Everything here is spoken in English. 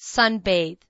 sunbathe.